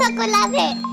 esa de...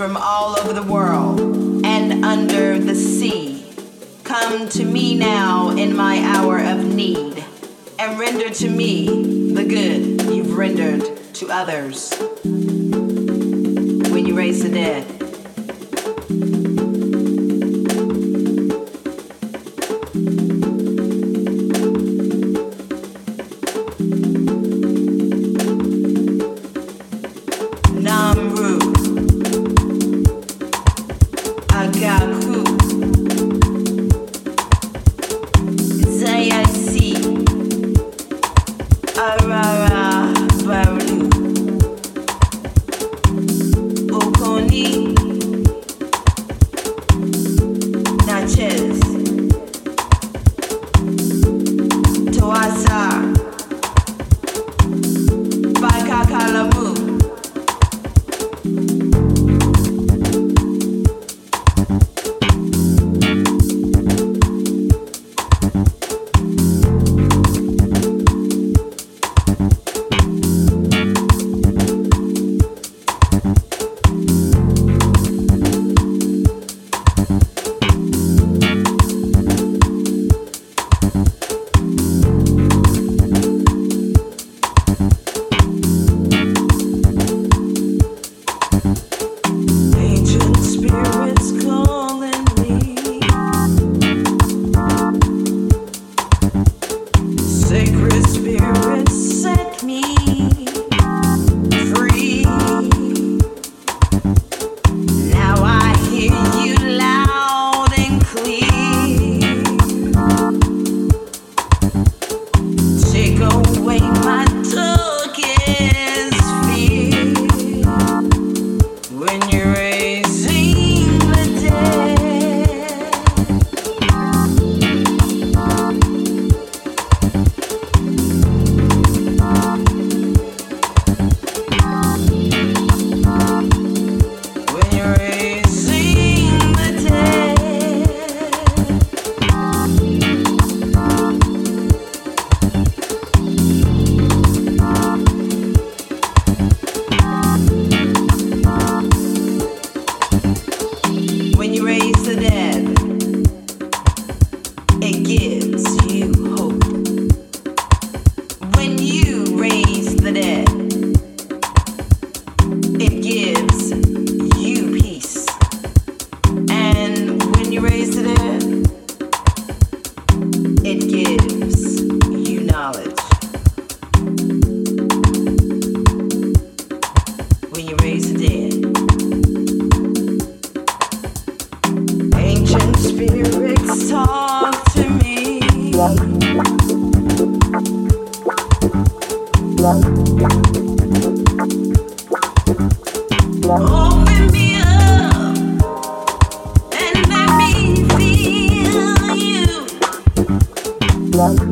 from all over the world and under the sea, come to me now in my hour of need and render to me the good you've rendered to others. When you raise the dead. love.